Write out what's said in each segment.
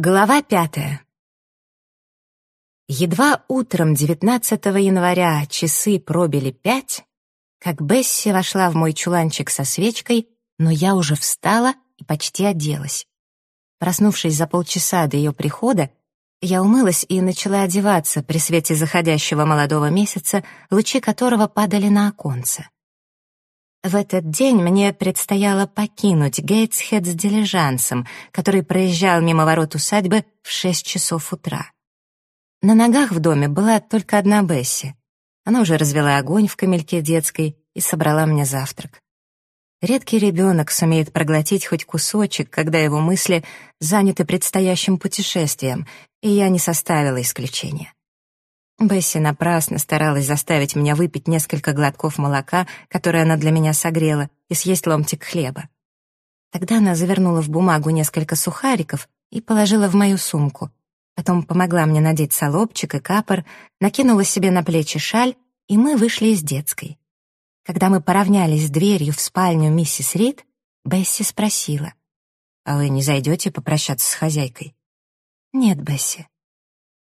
Глава пятая. Едва утром 19 января часы пробили пять, как Бесси вошла в мой чуланчик со свечкой, но я уже встала и почти оделась. Проснувшись за полчаса до ее прихода, я умылась и начала одеваться при свете заходящего молодого месяца, лучи которого падали на оконце. В этот день мне предстояло покинуть Гейтсхед с дилижансом, который проезжал мимо ворот усадьбы в шесть часов утра. На ногах в доме была только одна Бесси. Она уже развела огонь в камельке детской и собрала мне завтрак. Редкий ребенок сумеет проглотить хоть кусочек, когда его мысли заняты предстоящим путешествием, и я не составила исключения. Бесси напрасно старалась заставить меня выпить несколько глотков молока, которое она для меня согрела, и съесть ломтик хлеба. Тогда она завернула в бумагу несколько сухариков и положила в мою сумку. Потом помогла мне надеть солобчик и капор, накинула себе на плечи шаль, и мы вышли из детской. Когда мы поравнялись с дверью в спальню миссис Рид, Бесси спросила, «А вы не зайдете попрощаться с хозяйкой?» «Нет, Бесси,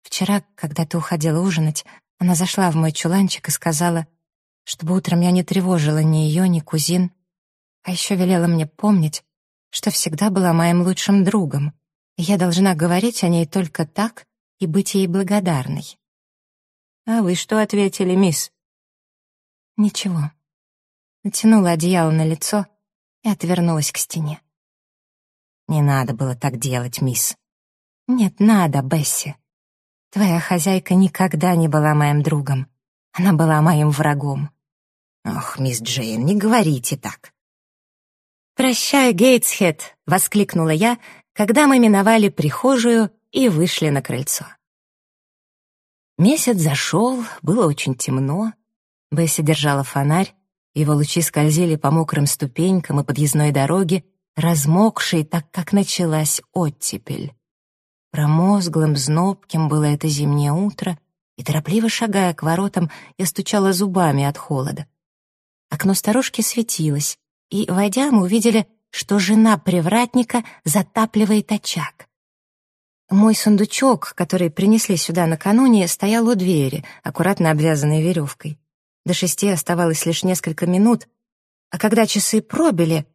Вчера, когда ты уходила ужинать, она зашла в мой чуланчик и сказала, чтобы утром я не тревожила ни ее, ни кузин, а еще велела мне помнить, что всегда была моим лучшим другом, и я должна говорить о ней только так и быть ей благодарной. «А вы что ответили, мисс?» «Ничего». Натянула одеяло на лицо и отвернулась к стене. «Не надо было так делать, мисс». «Нет, надо, Бесси. Твоя хозяйка никогда не была моим другом. Она была моим врагом. Ох, мисс Джейн, не говорите так. «Прощай, Гейтсхед!» — воскликнула я, когда мы миновали прихожую и вышли на крыльцо. Месяц зашел, было очень темно. Бесси держала фонарь, его лучи скользили по мокрым ступенькам и подъездной дороге, размокшей, так как началась оттепель. Промозглым, знобким было это зимнее утро, и, торопливо шагая к воротам, я стучала зубами от холода. Окно старушки светилось, и, войдя, мы увидели, что жена привратника затапливает очаг. Мой сундучок, который принесли сюда накануне, стоял у двери, аккуратно обвязанный веревкой. До шести оставалось лишь несколько минут, а когда часы пробили,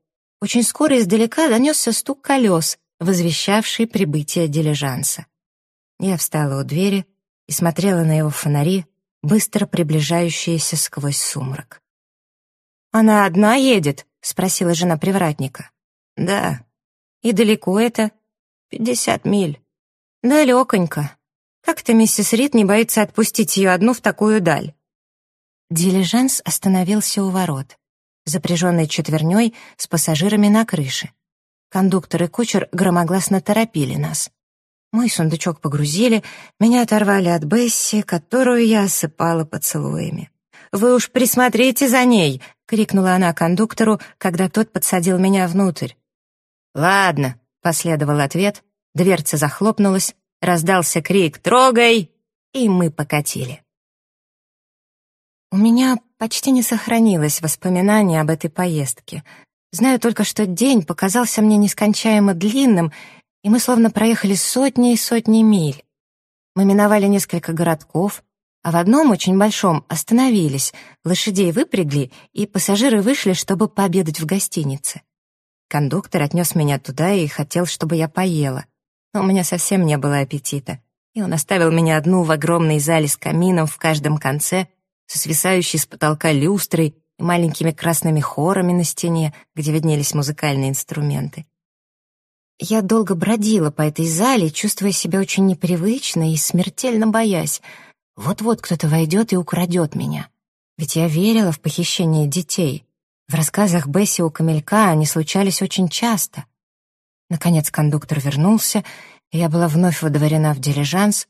очень скоро издалека донесся стук колес, возвещавший прибытие дилижанса. Я встала у двери и смотрела на его фонари, быстро приближающиеся сквозь сумрак. «Она одна едет?» — спросила жена привратника. «Да». «И далеко это?» «Пятьдесят миль». «Далеконько. Как-то миссис Рид не боится отпустить ее одну в такую даль?» Дилижанс остановился у ворот, запряженный четверней с пассажирами на крыше. Кондуктор и кучер громогласно торопили нас. Мой сундучок погрузили, меня оторвали от Бесси, которую я осыпала поцелуями. «Вы уж присмотрите за ней!» — крикнула она кондуктору, когда тот подсадил меня внутрь. «Ладно», — последовал ответ, дверца захлопнулась, раздался крик «Трогай!» и мы покатили. У меня почти не сохранилось воспоминаний об этой поездке — Знаю только, что день показался мне нескончаемо длинным, и мы словно проехали сотни и сотни миль. Мы миновали несколько городков, а в одном очень большом остановились, лошадей выпрягли, и пассажиры вышли, чтобы пообедать в гостинице. Кондуктор отнес меня туда и хотел, чтобы я поела, но у меня совсем не было аппетита, и он оставил меня одну в огромной зале с камином в каждом конце, со свисающей с потолка люстрой маленькими красными хорами на стене, где виднелись музыкальные инструменты. Я долго бродила по этой зале, чувствуя себя очень непривычно и смертельно боясь. Вот-вот кто-то войдет и украдет меня. Ведь я верила в похищение детей. В рассказах Бесси у Камелька они случались очень часто. Наконец кондуктор вернулся, и я была вновь водворена в дилижанс.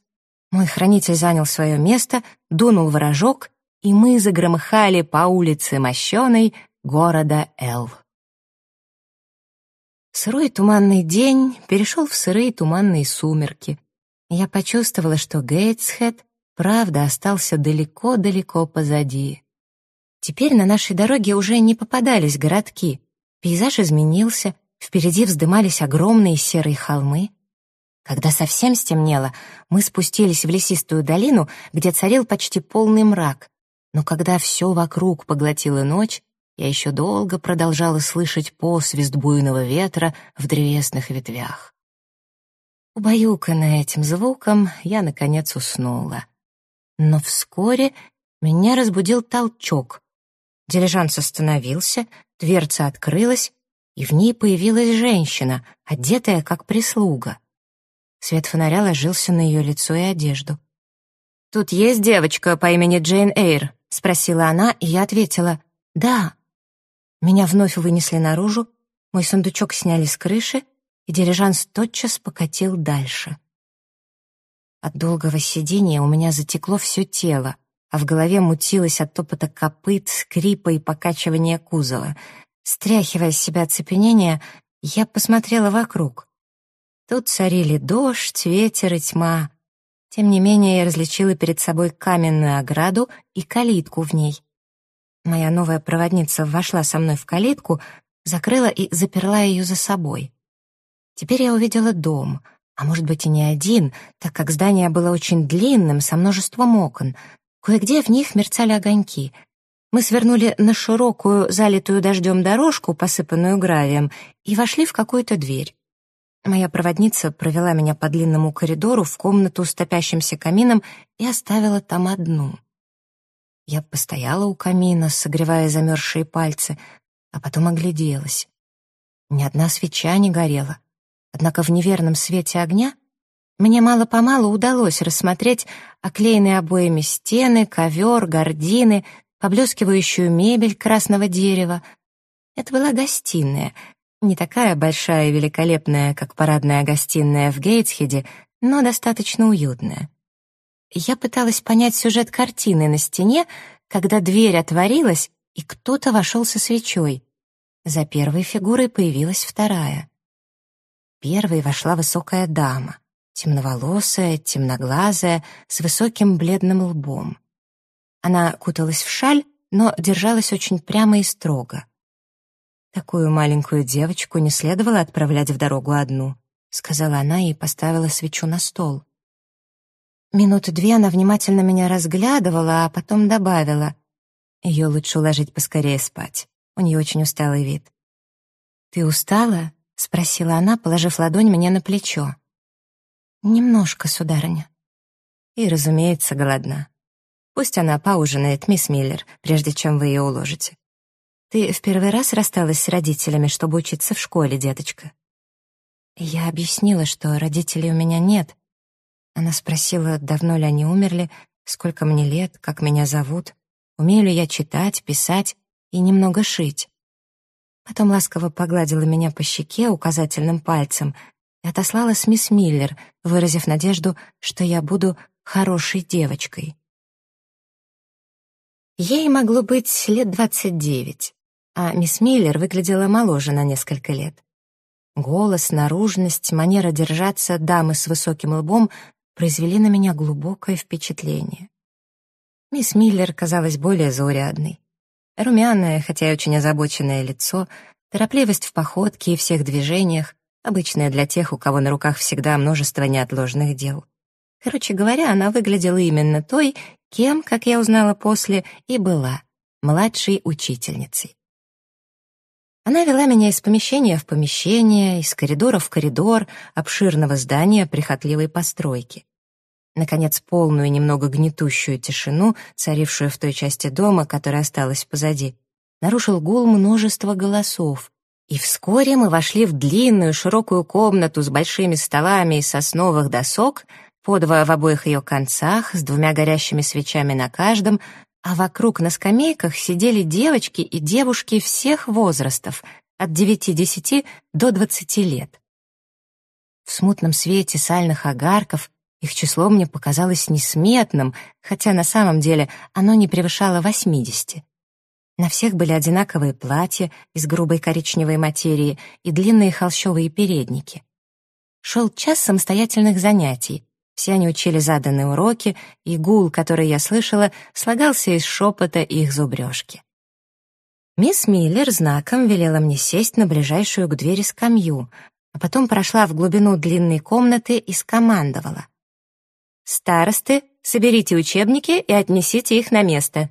Мой хранитель занял свое место, дунул ворожок, и мы загромыхали по улице мощеной города Эл. Сырой туманный день перешел в сырые туманные сумерки. Я почувствовала, что Гейтсхед правда остался далеко-далеко позади. Теперь на нашей дороге уже не попадались городки. Пейзаж изменился, впереди вздымались огромные серые холмы. Когда совсем стемнело, мы спустились в лесистую долину, где царил почти полный мрак. Но когда все вокруг поглотила ночь, я еще долго продолжала слышать посвист буйного ветра в древесных ветвях. Убаюканная этим звуком, я, наконец, уснула. Но вскоре меня разбудил толчок. Дилижанс остановился, дверца открылась, и в ней появилась женщина, одетая как прислуга. Свет фонаря ложился на ее лицо и одежду. «Тут есть девочка по имени Джейн Эйр?» — спросила она, и я ответила «Да». Меня вновь вынесли наружу, мой сундучок сняли с крыши, и дирижанс тотчас покатил дальше. От долгого сидения у меня затекло все тело, а в голове мутилось от топота копыт, скрипа и покачивания кузова. Стряхивая с себя оцепенение, я посмотрела вокруг. Тут царили дождь, ветер и тьма. Тем не менее, я различила перед собой каменную ограду и калитку в ней. Моя новая проводница вошла со мной в калитку, закрыла и заперла ее за собой. Теперь я увидела дом, а может быть и не один, так как здание было очень длинным, со множеством окон. Кое-где в них мерцали огоньки. Мы свернули на широкую, залитую дождем дорожку, посыпанную гравием, и вошли в какую-то дверь. Моя проводница провела меня по длинному коридору в комнату с топящимся камином и оставила там одну. Я постояла у камина, согревая замерзшие пальцы, а потом огляделась. Ни одна свеча не горела. Однако в неверном свете огня мне мало-помалу удалось рассмотреть оклеенные обоями стены, ковер, гардины, поблескивающую мебель красного дерева. Это была гостиная — не такая большая и великолепная, как парадная гостиная в Гейтсхеде, но достаточно уютная. Я пыталась понять сюжет картины на стене, когда дверь отворилась, и кто-то вошел со свечой. За первой фигурой появилась вторая. Первой вошла высокая дама, темноволосая, темноглазая, с высоким бледным лбом. Она куталась в шаль, но держалась очень прямо и строго. «Такую маленькую девочку не следовало отправлять в дорогу одну», сказала она и поставила свечу на стол. Минуты две она внимательно меня разглядывала, а потом добавила. Ее лучше уложить поскорее спать. У нее очень усталый вид. «Ты устала?» — спросила она, положив ладонь мне на плечо. «Немножко, сударыня». И, разумеется, голодна. Пусть она поужинает, мисс Миллер, прежде чем вы ее уложите. Ты в первый раз рассталась с родителями, чтобы учиться в школе, деточка?» Я объяснила, что родителей у меня нет. Она спросила, давно ли они умерли, сколько мне лет, как меня зовут, умею ли я читать, писать и немного шить. Потом ласково погладила меня по щеке указательным пальцем и отослала с мисс Миллер, выразив надежду, что я буду хорошей девочкой. Ей могло быть лет двадцать девять а мисс Миллер выглядела моложе на несколько лет. Голос, наружность, манера держаться дамы с высоким лбом произвели на меня глубокое впечатление. Мисс Миллер казалась более заурядной. Румяное, хотя и очень озабоченное лицо, торопливость в походке и всех движениях, обычная для тех, у кого на руках всегда множество неотложных дел. Короче говоря, она выглядела именно той, кем, как я узнала после, и была, младшей учительницей. Она вела меня из помещения в помещение, из коридора в коридор обширного здания прихотливой постройки. Наконец, полную немного гнетущую тишину, царившую в той части дома, которая осталась позади, нарушил гул множества голосов. И вскоре мы вошли в длинную широкую комнату с большими столами из сосновых досок, по в обоих ее концах, с двумя горящими свечами на каждом, а вокруг на скамейках сидели девочки и девушки всех возрастов, от 9-10 до 20 лет. В смутном свете сальных огарков их число мне показалось несметным, хотя на самом деле оно не превышало 80. На всех были одинаковые платья из грубой коричневой материи и длинные холщовые передники. Шел час самостоятельных занятий, все они учили заданные уроки, и гул, который я слышала, слагался из шепота их зубрежки. Мисс Миллер знаком велела мне сесть на ближайшую к двери скамью, а потом прошла в глубину длинной комнаты и скомандовала. «Старосты, соберите учебники и отнесите их на место».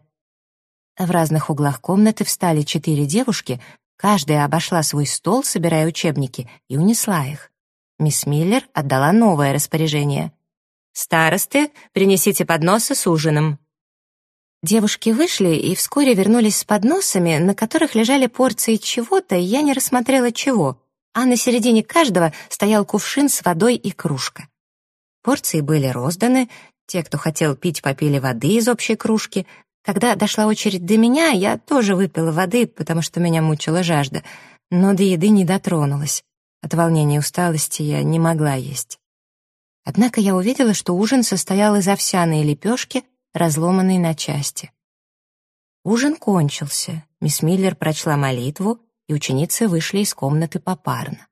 В разных углах комнаты встали четыре девушки, каждая обошла свой стол, собирая учебники, и унесла их. Мисс Миллер отдала новое распоряжение. «Старосты, принесите подносы с ужином». Девушки вышли и вскоре вернулись с подносами, на которых лежали порции чего-то, я не рассмотрела чего, а на середине каждого стоял кувшин с водой и кружка. Порции были розданы, те, кто хотел пить, попили воды из общей кружки. Когда дошла очередь до меня, я тоже выпила воды, потому что меня мучила жажда, но до еды не дотронулась. От волнения и усталости я не могла есть. Однако я увидела, что ужин состоял из овсяной лепешки, разломанной на части. Ужин кончился. Мисс Миллер прочла молитву, и ученицы вышли из комнаты попарно.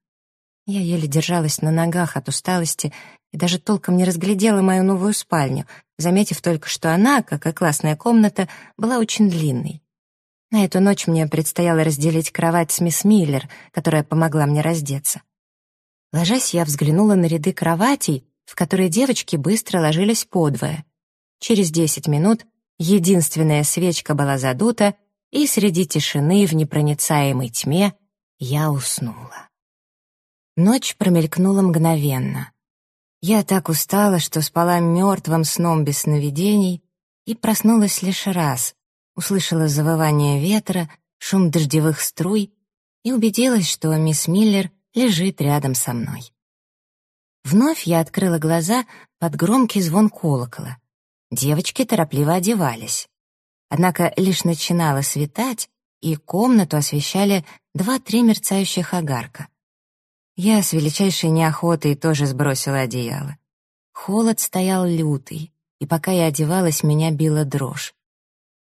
Я еле держалась на ногах от усталости и даже толком не разглядела мою новую спальню, заметив только, что она, как и классная комната, была очень длинной. На эту ночь мне предстояло разделить кровать с мисс Миллер, которая помогла мне раздеться. Ложась, я взглянула на ряды кроватей, в которые девочки быстро ложились подвое. Через десять минут единственная свечка была задута, и среди тишины в непроницаемой тьме я уснула. Ночь промелькнула мгновенно. Я так устала, что спала мертвым сном без сновидений и проснулась лишь раз, услышала завывание ветра, шум дождевых струй и убедилась, что мисс Миллер лежит рядом со мной. Вновь я открыла глаза под громкий звон колокола. Девочки торопливо одевались. Однако лишь начинало светать, и комнату освещали два-три мерцающих огарка. Я с величайшей неохотой тоже сбросила одеяло. Холод стоял лютый, и пока я одевалась, меня била дрожь.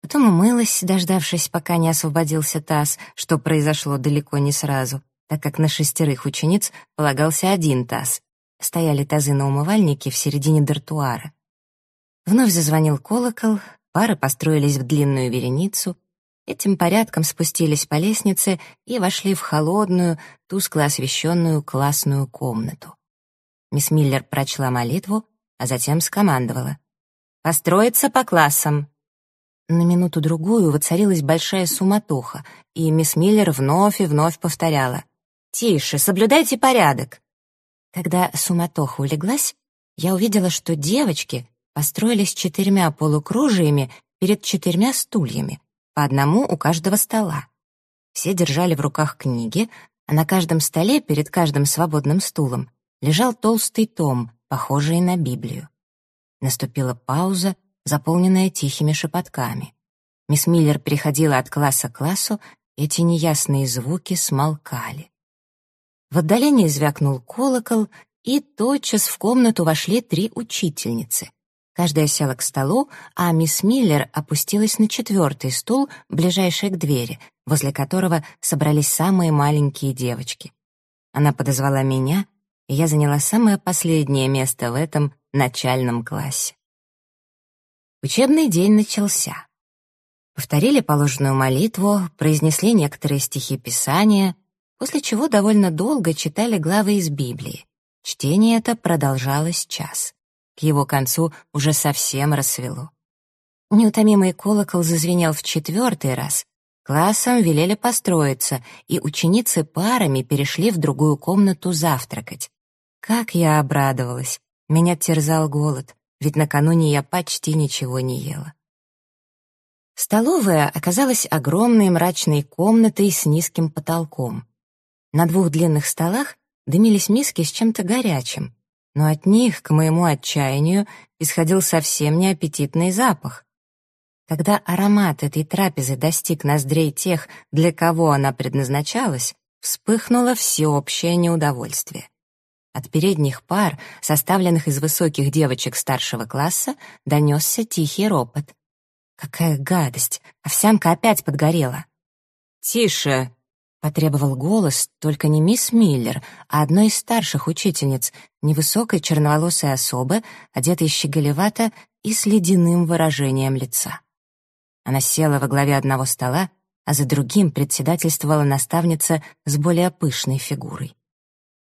Потом умылась, дождавшись, пока не освободился таз, что произошло далеко не сразу, так как на шестерых учениц полагался один таз. Стояли тазы на умывальнике в середине дартуара. Вновь зазвонил колокол, пары построились в длинную вереницу, этим порядком спустились по лестнице и вошли в холодную, тускло освещенную классную комнату. Мисс Миллер прочла молитву, а затем скомандовала. «Построиться по классам!» На минуту-другую воцарилась большая суматоха, и мисс Миллер вновь и вновь повторяла. «Тише, соблюдайте порядок!» Когда суматоха улеглась, я увидела, что девочки построились четырьмя полукружиями перед четырьмя стульями, по одному у каждого стола. Все держали в руках книги, а на каждом столе перед каждым свободным стулом лежал толстый том, похожий на Библию. Наступила пауза, заполненная тихими шепотками. Мисс Миллер переходила от класса к классу, эти неясные звуки смолкали. В отдалении звякнул колокол, и тотчас в комнату вошли три учительницы. Каждая села к столу, а мисс Миллер опустилась на четвертый стул, ближайший к двери, возле которого собрались самые маленькие девочки. Она подозвала меня, и я заняла самое последнее место в этом начальном классе. Учебный день начался. Повторили положенную молитву, произнесли некоторые стихи Писания — после чего довольно долго читали главы из Библии. Чтение это продолжалось час. К его концу уже совсем рассвело. Неутомимый колокол зазвенел в четвертый раз. Классом велели построиться, и ученицы парами перешли в другую комнату завтракать. Как я обрадовалась! Меня терзал голод, ведь накануне я почти ничего не ела. Столовая оказалась огромной мрачной комнатой с низким потолком. На двух длинных столах дымились миски с чем-то горячим, но от них, к моему отчаянию, исходил совсем неаппетитный запах. Когда аромат этой трапезы достиг ноздрей тех, для кого она предназначалась, вспыхнуло всеобщее неудовольствие. От передних пар, составленных из высоких девочек старшего класса, донесся тихий ропот. «Какая гадость! Овсянка опять подгорела!» «Тише!» Потребовал голос только не мисс Миллер, а одной из старших учительниц, невысокой черноволосой особы, одетой щеголевато и с ледяным выражением лица. Она села во главе одного стола, а за другим председательствовала наставница с более пышной фигурой.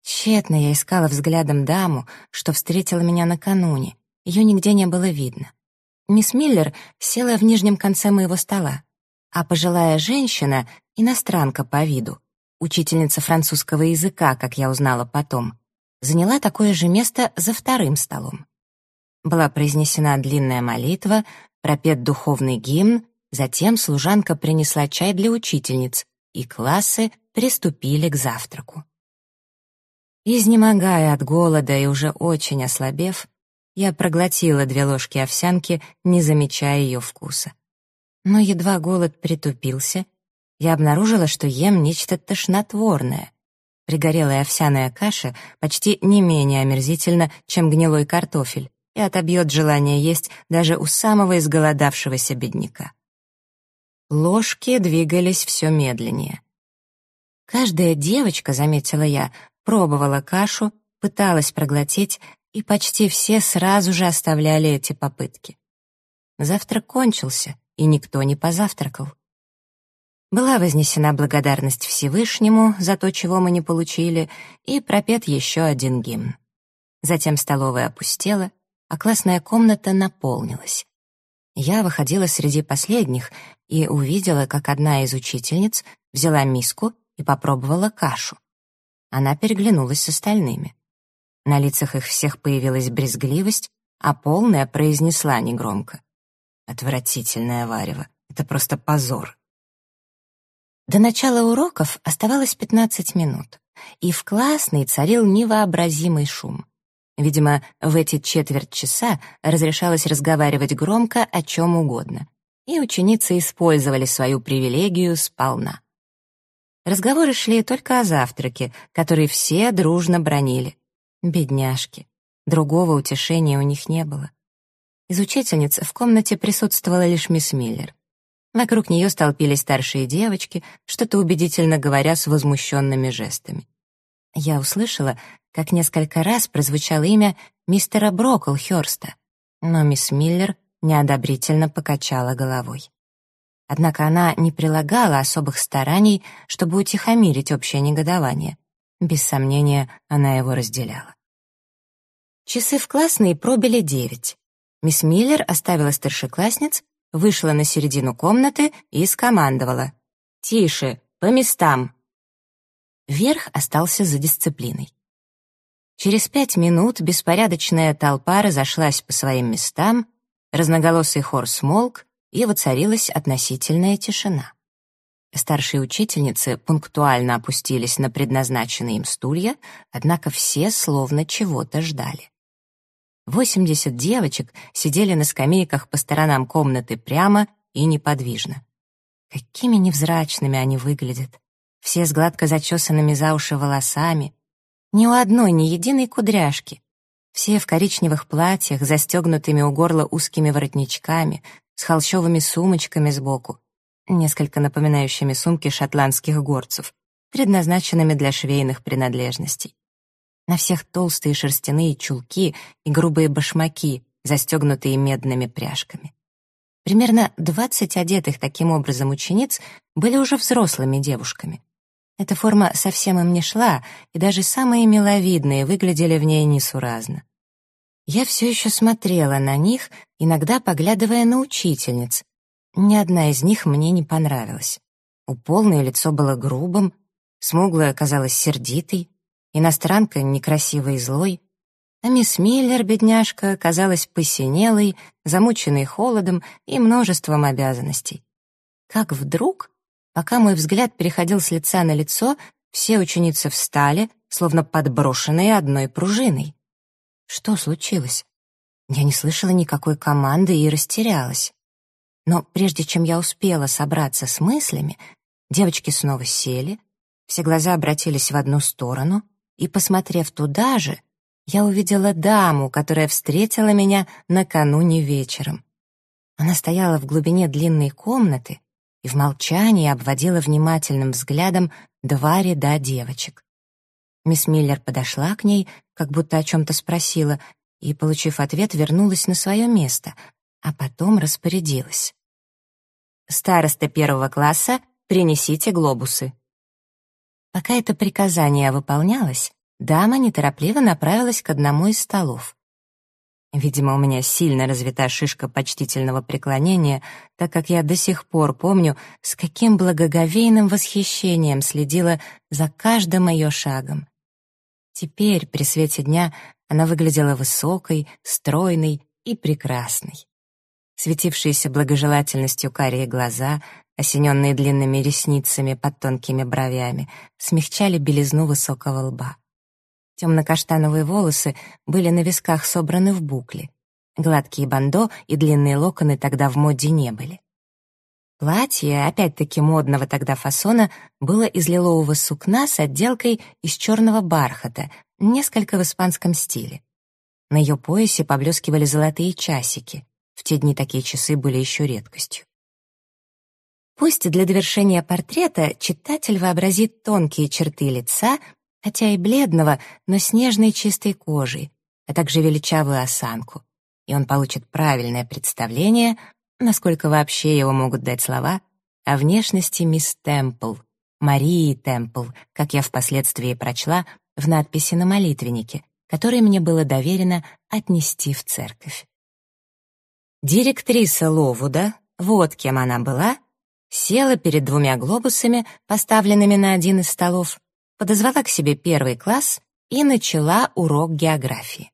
Тщетно я искала взглядом даму, что встретила меня накануне. Ее нигде не было видно. Мисс Миллер села в нижнем конце моего стола, а пожилая женщина, иностранка по виду, учительница французского языка, как я узнала потом, заняла такое же место за вторым столом. Была произнесена длинная молитва, пропет духовный гимн, затем служанка принесла чай для учительниц, и классы приступили к завтраку. Изнемогая от голода и уже очень ослабев, я проглотила две ложки овсянки, не замечая ее вкуса. Но едва голод притупился, я обнаружила, что ем нечто тошнотворное. Пригорелая овсяная каша почти не менее омерзительна, чем гнилой картофель, и отобьет желание есть даже у самого изголодавшегося бедняка. Ложки двигались все медленнее. Каждая девочка, заметила я, пробовала кашу, пыталась проглотить, и почти все сразу же оставляли эти попытки. Завтрак кончился, и никто не позавтракал. Была вознесена благодарность Всевышнему за то, чего мы не получили, и пропет еще один гимн. Затем столовая опустела, а классная комната наполнилась. Я выходила среди последних и увидела, как одна из учительниц взяла миску и попробовала кашу. Она переглянулась с остальными. На лицах их всех появилась брезгливость, а полная произнесла негромко. «Отвратительное варево. Это просто позор». До начала уроков оставалось 15 минут, и в классной царил невообразимый шум. Видимо, в эти четверть часа разрешалось разговаривать громко о чем угодно, и ученицы использовали свою привилегию сполна. Разговоры шли только о завтраке, который все дружно бронили. Бедняжки. Другого утешения у них не было. Из учительниц в комнате присутствовала лишь мисс Миллер. Вокруг нее столпились старшие девочки, что-то убедительно говоря с возмущенными жестами. Я услышала, как несколько раз прозвучало имя мистера Броклхёрста, но мисс Миллер неодобрительно покачала головой. Однако она не прилагала особых стараний, чтобы утихомирить общее негодование. Без сомнения, она его разделяла. Часы в классной пробили девять. Мисс Миллер оставила старшеклассниц, вышла на середину комнаты и скомандовала. «Тише, по местам!» Верх остался за дисциплиной. Через пять минут беспорядочная толпа разошлась по своим местам, разноголосый хор смолк, и воцарилась относительная тишина. Старшие учительницы пунктуально опустились на предназначенные им стулья, однако все словно чего-то ждали. Восемьдесят девочек сидели на скамейках по сторонам комнаты прямо и неподвижно. Какими невзрачными они выглядят. Все с гладко зачесанными за уши волосами. Ни у одной ни единой кудряшки. Все в коричневых платьях, застегнутыми у горла узкими воротничками, с холщовыми сумочками сбоку, несколько напоминающими сумки шотландских горцев, предназначенными для швейных принадлежностей. На всех толстые шерстяные чулки и грубые башмаки, застегнутые медными пряжками. Примерно двадцать одетых таким образом учениц были уже взрослыми девушками. Эта форма совсем им не шла, и даже самые миловидные выглядели в ней несуразно. Я все еще смотрела на них, иногда поглядывая на учительниц. Ни одна из них мне не понравилась. У полное лицо было грубым, смуглая казалась сердитой, иностранка некрасивой и злой, а мисс Миллер, бедняжка, казалась посинелой, замученной холодом и множеством обязанностей. Как вдруг, пока мой взгляд переходил с лица на лицо, все ученицы встали, словно подброшенные одной пружиной. Что случилось? Я не слышала никакой команды и растерялась. Но прежде чем я успела собраться с мыслями, девочки снова сели, все глаза обратились в одну сторону, и, посмотрев туда же, я увидела даму, которая встретила меня накануне вечером. Она стояла в глубине длинной комнаты и в молчании обводила внимательным взглядом два ряда девочек. Мисс Миллер подошла к ней, как будто о чем-то спросила, и, получив ответ, вернулась на свое место, а потом распорядилась. «Староста первого класса, принесите глобусы». Пока это приказание выполнялось, дама неторопливо направилась к одному из столов. Видимо, у меня сильно развита шишка почтительного преклонения, так как я до сих пор помню, с каким благоговейным восхищением следила за каждым ее шагом. Теперь, при свете дня, она выглядела высокой, стройной и прекрасной. Светившиеся благожелательностью карие глаза, осененные длинными ресницами под тонкими бровями, смягчали белизну высокого лба. Темно-каштановые волосы были на висках собраны в букли. Гладкие бандо и длинные локоны тогда в моде не были. Платье, опять-таки модного тогда фасона, было из лилового сукна с отделкой из черного бархата, несколько в испанском стиле. На ее поясе поблескивали золотые часики. В те дни такие часы были еще редкостью. Пусть для довершения портрета читатель вообразит тонкие черты лица, хотя и бледного, но с нежной чистой кожей, а также величавую осанку, и он получит правильное представление, насколько вообще его могут дать слова, о внешности мисс Темпл, Марии Темпл, как я впоследствии прочла в надписи на молитвеннике, который мне было доверено отнести в церковь. Директриса Ловуда, вот кем она была, села перед двумя глобусами, поставленными на один из столов, подозвала к себе первый класс и начала урок географии.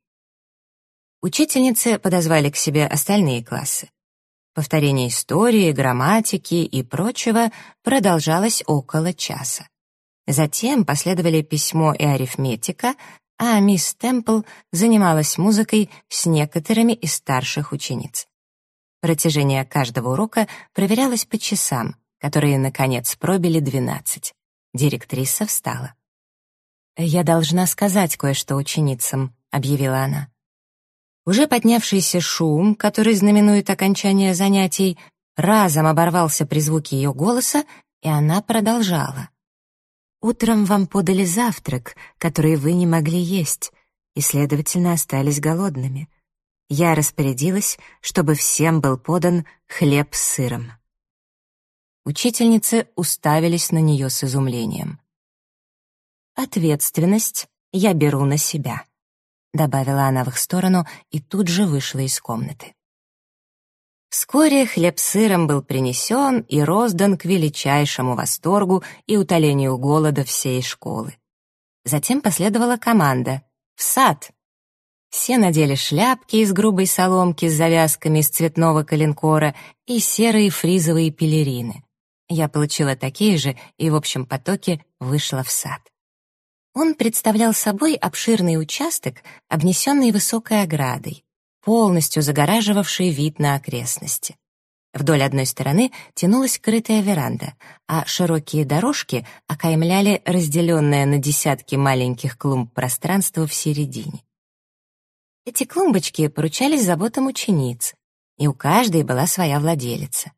Учительницы подозвали к себе остальные классы. Повторение истории, грамматики и прочего продолжалось около часа. Затем последовали письмо и арифметика, а мисс Темпл занималась музыкой с некоторыми из старших учениц. Протяжение каждого урока проверялось по часам, которые, наконец, пробили двенадцать. Директриса встала. «Я должна сказать кое-что ученицам», — объявила она. Уже поднявшийся шум, который знаменует окончание занятий, разом оборвался при звуке ее голоса, и она продолжала. «Утром вам подали завтрак, который вы не могли есть, и, следовательно, остались голодными. Я распорядилась, чтобы всем был подан хлеб с сыром». Учительницы уставились на нее с изумлением. «Ответственность я беру на себя», — добавила она в их сторону и тут же вышла из комнаты. Вскоре хлеб с сыром был принесен и роздан к величайшему восторгу и утолению голода всей школы. Затем последовала команда «В сад!». Все надели шляпки из грубой соломки с завязками из цветного коленкора и серые фризовые пелерины. Я получила такие же и в общем потоке вышла в сад. Он представлял собой обширный участок, обнесенный высокой оградой, полностью загораживавший вид на окрестности. Вдоль одной стороны тянулась крытая веранда, а широкие дорожки окаймляли разделенное на десятки маленьких клумб пространство в середине. Эти клумбочки поручались заботам учениц, и у каждой была своя владелица.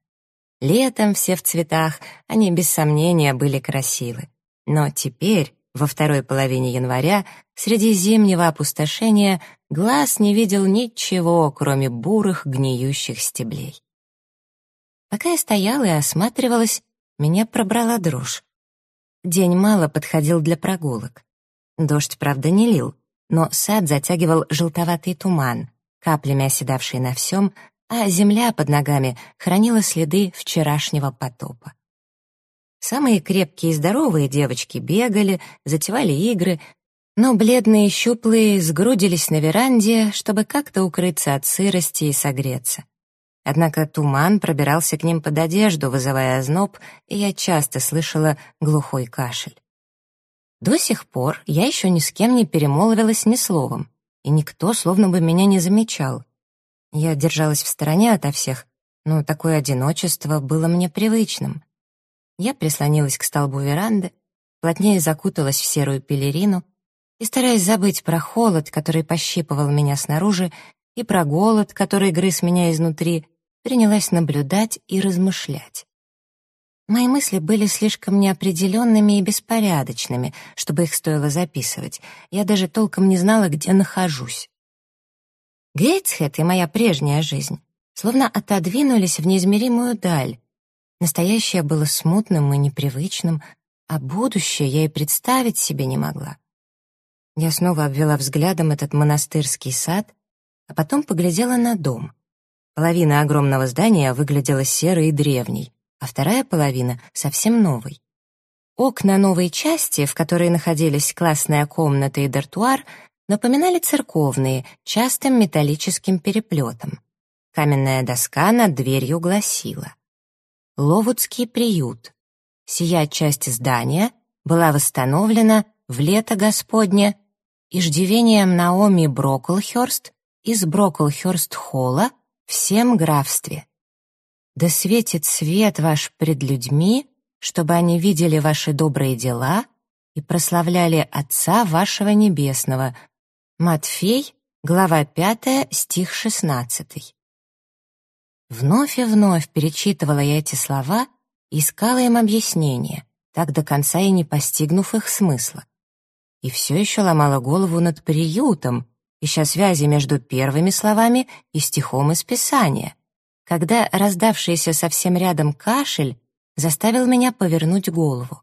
Летом все в цветах, они без сомнения были красивы. Но теперь, во второй половине января, среди зимнего опустошения, глаз не видел ничего, кроме бурых гниющих стеблей. Пока я стояла и осматривалась, меня пробрала дрожь. День мало подходил для прогулок. Дождь, правда, не лил, но сад затягивал желтоватый туман, каплями оседавший на всем, а земля под ногами хранила следы вчерашнего потопа. Самые крепкие и здоровые девочки бегали, затевали игры, но бледные и щуплые сгрудились на веранде, чтобы как-то укрыться от сырости и согреться. Однако туман пробирался к ним под одежду, вызывая озноб, и я часто слышала глухой кашель. До сих пор я еще ни с кем не перемолвилась ни словом, и никто словно бы меня не замечал. Я держалась в стороне ото всех, но такое одиночество было мне привычным. Я прислонилась к столбу веранды, плотнее закуталась в серую пелерину и, стараясь забыть про холод, который пощипывал меня снаружи, и про голод, который грыз меня изнутри, принялась наблюдать и размышлять. Мои мысли были слишком неопределенными и беспорядочными, чтобы их стоило записывать. Я даже толком не знала, где нахожусь. Гейтсхед и моя прежняя жизнь словно отодвинулись в неизмеримую даль. Настоящее было смутным и непривычным, а будущее я и представить себе не могла. Я снова обвела взглядом этот монастырский сад, а потом поглядела на дом. Половина огромного здания выглядела серой и древней, а вторая половина — совсем новой. Окна новой части, в которой находились классная комната и дартуар, напоминали церковные, частым металлическим переплетом. Каменная доска над дверью гласила «Ловудский приют. Сия часть здания была восстановлена в лето Господне иждивением Наоми Броклхёрст из Броклхёрст-холла всем графстве. Да светит свет ваш пред людьми, чтобы они видели ваши добрые дела и прославляли Отца вашего Небесного». Матфей, глава 5, стих 16. Вновь и вновь перечитывала я эти слова и искала им объяснение, так до конца и не постигнув их смысла. И все еще ломала голову над приютом, ища связи между первыми словами и стихом из Писания, когда раздавшийся совсем рядом кашель заставил меня повернуть голову.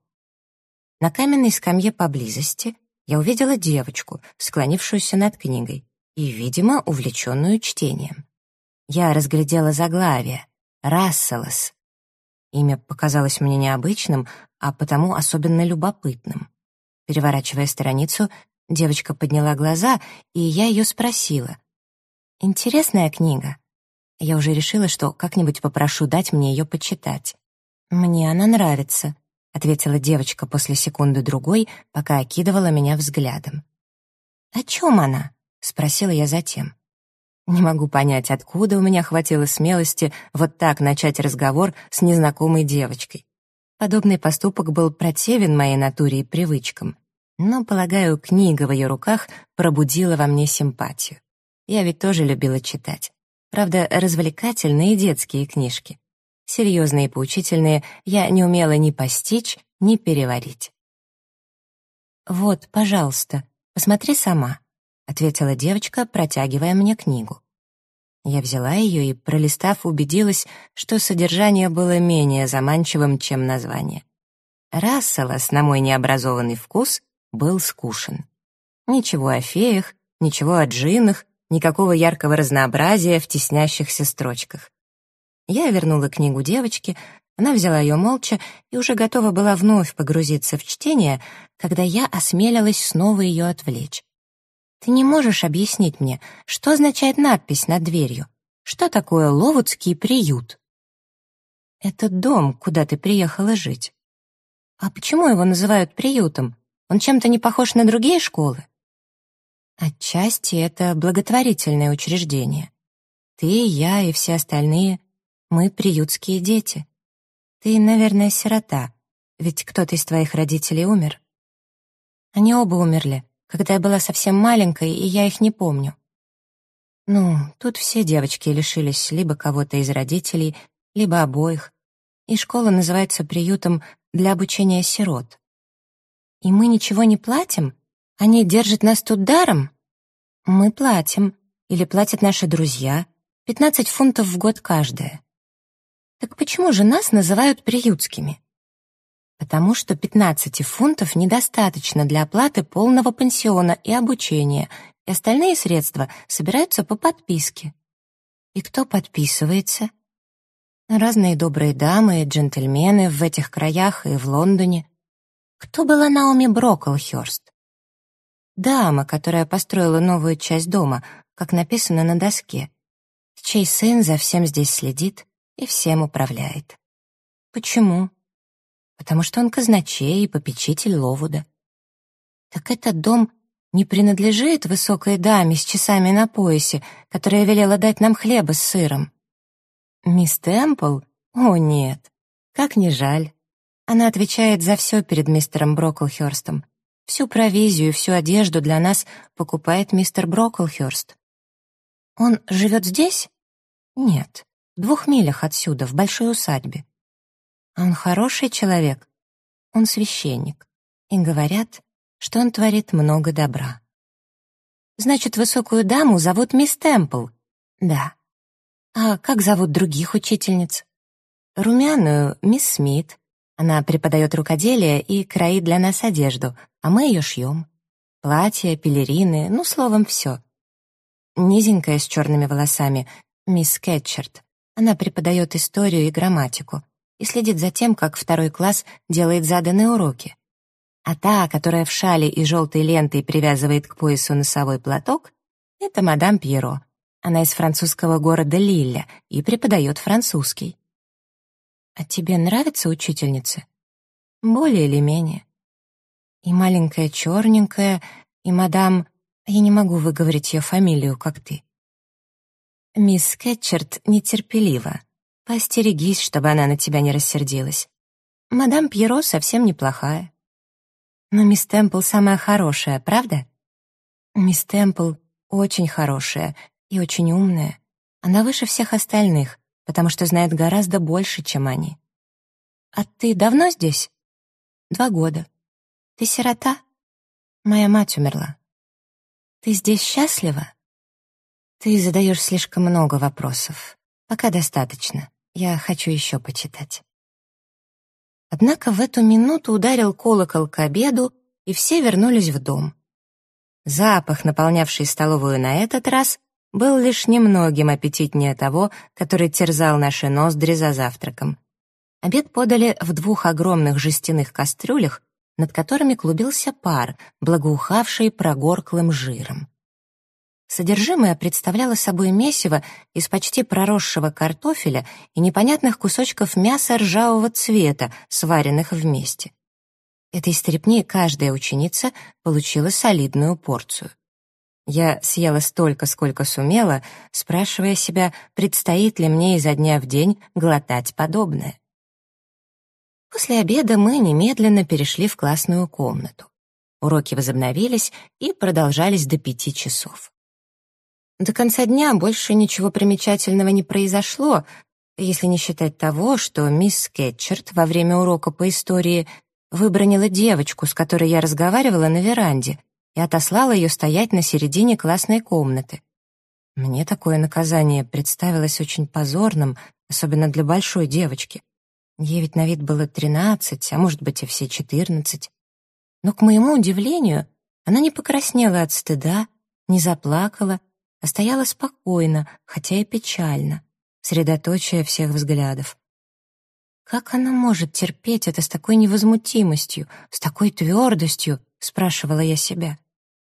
На каменной скамье поблизости я увидела девочку, склонившуюся над книгой и, видимо, увлеченную чтением я разглядела заглавие «Расселос». Имя показалось мне необычным, а потому особенно любопытным. Переворачивая страницу, девочка подняла глаза, и я ее спросила. «Интересная книга?» Я уже решила, что как-нибудь попрошу дать мне ее почитать. «Мне она нравится», — ответила девочка после секунды-другой, пока окидывала меня взглядом. «О чем она?» — спросила я затем. Не могу понять, откуда у меня хватило смелости вот так начать разговор с незнакомой девочкой. Подобный поступок был противен моей натуре и привычкам. Но, полагаю, книга в ее руках пробудила во мне симпатию. Я ведь тоже любила читать. Правда, развлекательные детские книжки. Серьезные и поучительные я не умела ни постичь, ни переварить. «Вот, пожалуйста, посмотри сама», — ответила девочка, протягивая мне книгу. Я взяла ее и, пролистав, убедилась, что содержание было менее заманчивым, чем название. Расселос, на мой необразованный вкус, был скушен. Ничего о феях, ничего о джинах, никакого яркого разнообразия в теснящихся строчках. Я вернула книгу девочке, она взяла ее молча и уже готова была вновь погрузиться в чтение, когда я осмелилась снова ее отвлечь. Ты не можешь объяснить мне, что означает надпись над дверью? Что такое Ловудский приют? Это дом, куда ты приехала жить. А почему его называют приютом? Он чем-то не похож на другие школы? Отчасти это благотворительное учреждение. Ты, я и все остальные, мы приютские дети. Ты, наверное, сирота, ведь кто-то из твоих родителей умер. Они оба умерли, когда я была совсем маленькой, и я их не помню. Ну, тут все девочки лишились либо кого-то из родителей, либо обоих, и школа называется приютом для обучения сирот. И мы ничего не платим? Они держат нас тут даром? Мы платим, или платят наши друзья, 15 фунтов в год каждая. Так почему же нас называют приютскими? потому что 15 фунтов недостаточно для оплаты полного пансиона и обучения, и остальные средства собираются по подписке. И кто подписывается? Разные добрые дамы и джентльмены в этих краях и в Лондоне. Кто была Наоми Броклхёрст? Дама, которая построила новую часть дома, как написано на доске, чей сын за всем здесь следит и всем управляет. Почему? потому что он казначей и попечитель Ловуда. Так этот дом не принадлежит высокой даме с часами на поясе, которая велела дать нам хлеба с сыром. Мисс Темпл? О, нет. Как не жаль. Она отвечает за все перед мистером Броклхёрстом. Всю провизию и всю одежду для нас покупает мистер Броклхёрст. Он живет здесь? Нет, в двух милях отсюда, в большой усадьбе. А он хороший человек. Он священник. И говорят, что он творит много добра. Значит, высокую даму зовут мисс Темпл. Да. А как зовут других учительниц? Румяную — мисс Смит. Она преподает рукоделие и кроит для нас одежду, а мы ее шьем. Платья, пелерины, ну, словом, все. Низенькая с черными волосами, мисс Кетчерт. Она преподает историю и грамматику и следит за тем, как второй класс делает заданные уроки. А та, которая в шале и желтой лентой привязывает к поясу носовой платок, это мадам Пьеро. Она из французского города Лилля и преподает французский. А тебе нравится учительница? Более или менее. И маленькая черненькая, и мадам... Я не могу выговорить ее фамилию, как ты. Мисс Кетчерт нетерпелива. Поостерегись, чтобы она на тебя не рассердилась. Мадам Пьеро совсем неплохая. Но мисс Темпл самая хорошая, правда? Мисс Темпл очень хорошая и очень умная. Она выше всех остальных, потому что знает гораздо больше, чем они. А ты давно здесь? Два года. Ты сирота? Моя мать умерла. Ты здесь счастлива? Ты задаешь слишком много вопросов. Пока достаточно. Я хочу еще почитать. Однако в эту минуту ударил колокол к обеду, и все вернулись в дом. Запах, наполнявший столовую на этот раз, был лишь немногим аппетитнее того, который терзал наши ноздри за завтраком. Обед подали в двух огромных жестяных кастрюлях, над которыми клубился пар, благоухавший прогорклым жиром. Содержимое представляло собой месиво из почти проросшего картофеля и непонятных кусочков мяса ржавого цвета, сваренных вместе. Этой стрепни каждая ученица получила солидную порцию. Я съела столько, сколько сумела, спрашивая себя, предстоит ли мне изо дня в день глотать подобное. После обеда мы немедленно перешли в классную комнату. Уроки возобновились и продолжались до пяти часов. До конца дня больше ничего примечательного не произошло, если не считать того, что мисс Кетчерт во время урока по истории выбронила девочку, с которой я разговаривала на веранде, и отослала ее стоять на середине классной комнаты. Мне такое наказание представилось очень позорным, особенно для большой девочки. Ей ведь на вид было тринадцать, а может быть и все четырнадцать. Но, к моему удивлению, она не покраснела от стыда, не заплакала, а стояла спокойно, хотя и печально, средоточие всех взглядов. «Как она может терпеть это с такой невозмутимостью, с такой твердостью?» — спрашивала я себя.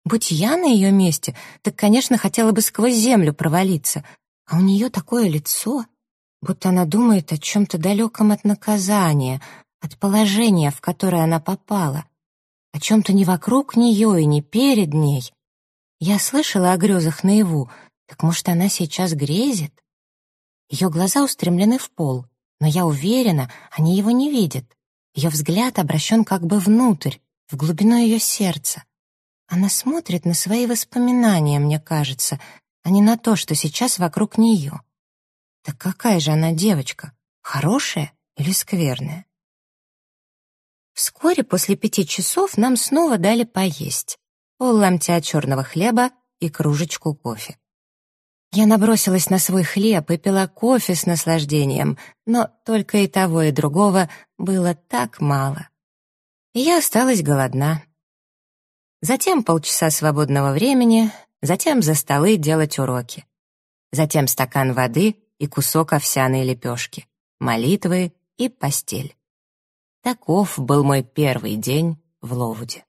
«Будь я на ее месте, так, конечно, хотела бы сквозь землю провалиться, а у нее такое лицо, будто она думает о чем-то далеком от наказания, от положения, в которое она попала, о чем-то не вокруг нее и не перед ней, я слышала о грезах наяву, так может, она сейчас грезит? Ее глаза устремлены в пол, но я уверена, они его не видят. Ее взгляд обращен как бы внутрь, в глубину ее сердца. Она смотрит на свои воспоминания, мне кажется, а не на то, что сейчас вокруг нее. Так какая же она девочка? Хорошая или скверная? Вскоре после пяти часов нам снова дали поесть полломтя черного хлеба и кружечку кофе. Я набросилась на свой хлеб и пила кофе с наслаждением, но только и того, и другого было так мало. И я осталась голодна. Затем полчаса свободного времени, затем за столы делать уроки. Затем стакан воды и кусок овсяной лепешки, молитвы и постель. Таков был мой первый день в Ловуде.